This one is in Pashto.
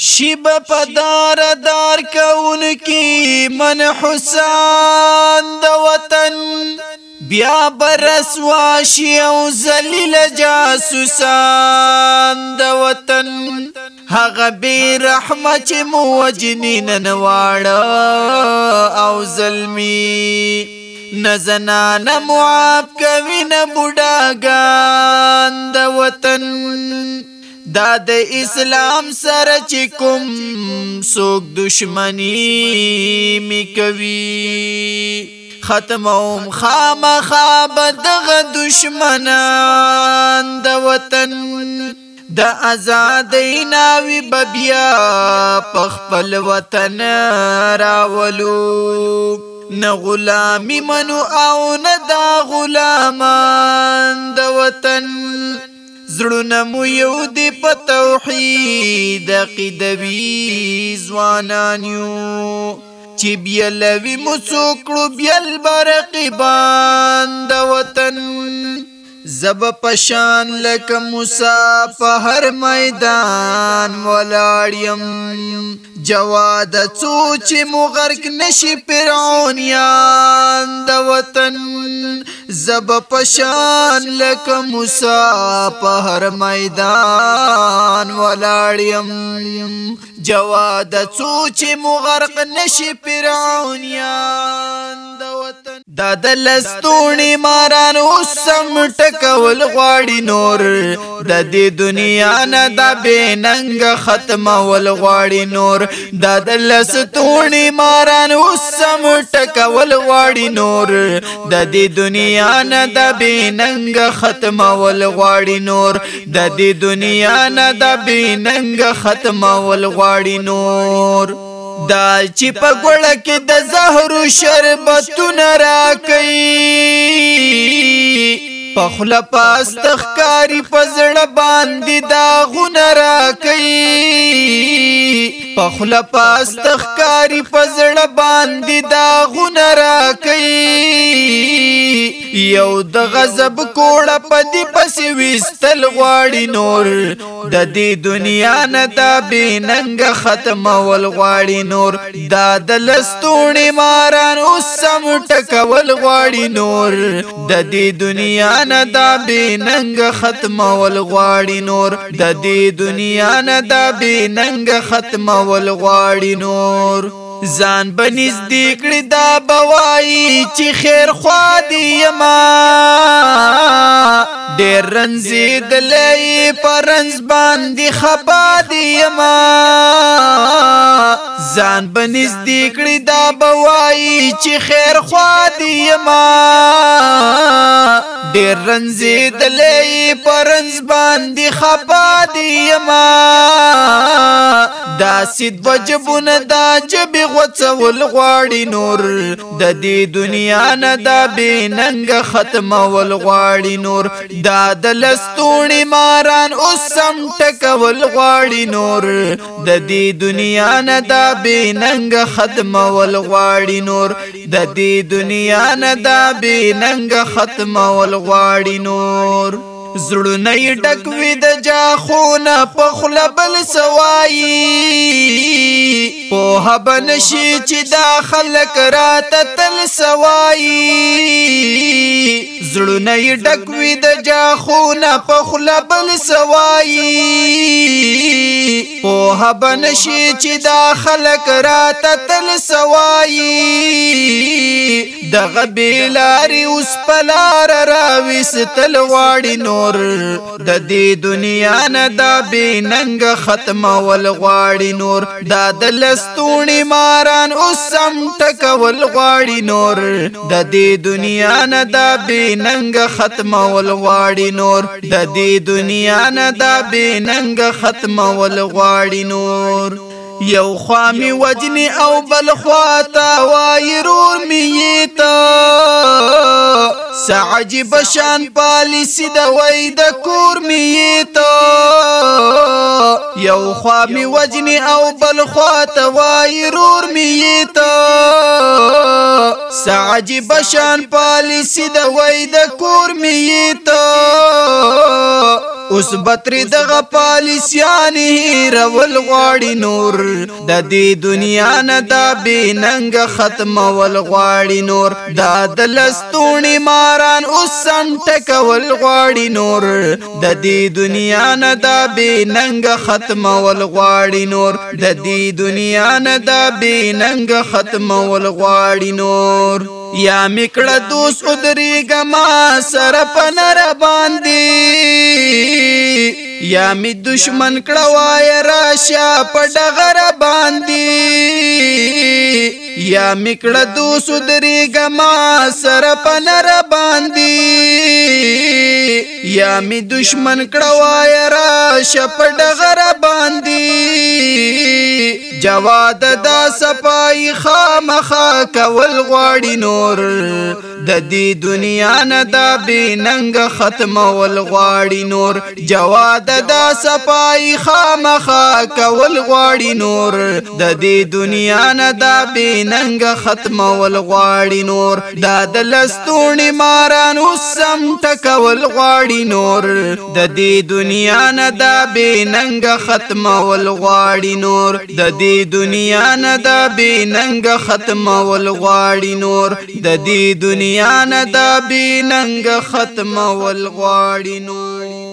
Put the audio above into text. شیب پدار دار کون کی من حسان د وطن بیا برسوا شی او ذلیل جاسوسان د وطن هغه بی رحمت موجنین نواړه او ظلمی نزنا نمعاب کوي نه بډاګان د وطن دا د اسلام سره چې کوم څوک دشمنی میکوي ختموم خامخا بدغه دشمنان د وطن د آزادۍ ناوي ببیا پخپل وطن راولو نه غلامی منو او نه دا غلامان د وطن زړونه مو یو دی په توحید عقیدوي ځوانان یو چې بیا لوي مو څوکړو بیا البرقبان د وطن زب پشان لکه موسی په هر میدان ولاړ یم جواد څو چې مغرق نشي فرعونیان د وطن زب پشان لک موسی په هر میدان ولاړیم جواد څو چې مغرق نشي فرعونیان دا د لستونی ماران وسم ټکول غواړي نور د دې دنیا نه د بیننګ ختمول غواړي نور دا د لستونی ماران وسم ټکول غواړي نور د دې دنیا نه د بیننګ ختمول غواړي نور د دې دنیا نه د بیننګ ختمول غواړي نور دا چې په ګړ کې د زهرو شربتونه راکې پخل پاس تخکاری پزړه باندې دا غونه راکې په خلا پاستخکاری پزړه باندې دا غنرا کوي یو د غضب کوړه پدې پسې وستل غواړي نور د دې دنیا نه دا بیننګ ختمول غواړي نور دا د لستونې ماران اوسم ټکول غواړي نور د دې دنیا نه دا بیننګ ختمول غواړي نور د دې دنیا نه دا بیننګ ختمول کول غواړي نور ځان بنز دې کړی دا بوای چې خیر خوا دی یما ډېر رنزي دلې پرنز باندې خپا دی یما ځان بنز دې کړی دا بوای چې خیر خوا دی یما ډېر رنزي دلې پرنز باندې خپا دی یما فاسد وجبونه دا جبې غوڅول غواړي نور د دې دنیا نه دا بیننګ ختمول غواړي نور دا د لستوڼي ماران اوس سم ټکول غواړي نور د دې دنیا نه دا بیننګ ختمول غواړي نور د دې دنیا نه دا بیننګ ختمول غواړي نور زړونه ډک وي د جاخونه په خله بل سوایي په هبن شي چې دا خلک راته تل سوایي زړونه ډک وي د جاخونه په خله بل سوایي په هبن شي چې دا خلک راته تل سوایي د غبیلاري اوس پلار راوي ستل واړینو نور د دې دنیا نه دا بیننګ ختم ول غواړي نور دا د لستونی ماران اوسم ټکول غواړي نور د دې دنیا نه دا بیننګ ختم ول غواړي نور د دې دنیا نه دا بیننګ ختم ول غواړي نور یو خوا می وجنی او بل خوا تا وای رور می تا سعجی بشان پالیسی دا وای د کور میتا یو خوا می وجنی او بل خوا ته وای رور میتا سعجی بشان پالیسی دا وای د کور میتا اوس بتری دغه پالیسیان هیرول غواړي نور د دې دنیا نه دا بیننګ ختمول غواړي نور دا د لستونی ماران اوس سنټکول غواړي نور د دې دنیا نه دا بیننګ ختمول غواړي نور د دې دنیا نه دا بیننګ ختمول غواړي نور یا میکړه دوس ادریګه ما سره پنر باندې یا می دشمن کړه وای راشه پډغره باندې یا میکړه دوس ادریګه ما سره پنر باندې یا می دشمن کړه وای راشه پډغره باندې جواد دا سپای خامخا کول غواړي نور د دې دنیا نه دا بیننګ ختم ول غواړي نور جواد دا سپای خامخا کول غواړي نور د دې دنیا نه دا بیننګ ختم ول غواړي نور دا د لستونی مارانو سم ټکول غواړي نور د دې دنیا نه دا بیننګ ختم ول غواړي نور د دې دې دنیا نه دا بیننګ ختم ول غواړي نور د دې دنیا نه دا بیننګ ختم ول غواړي نور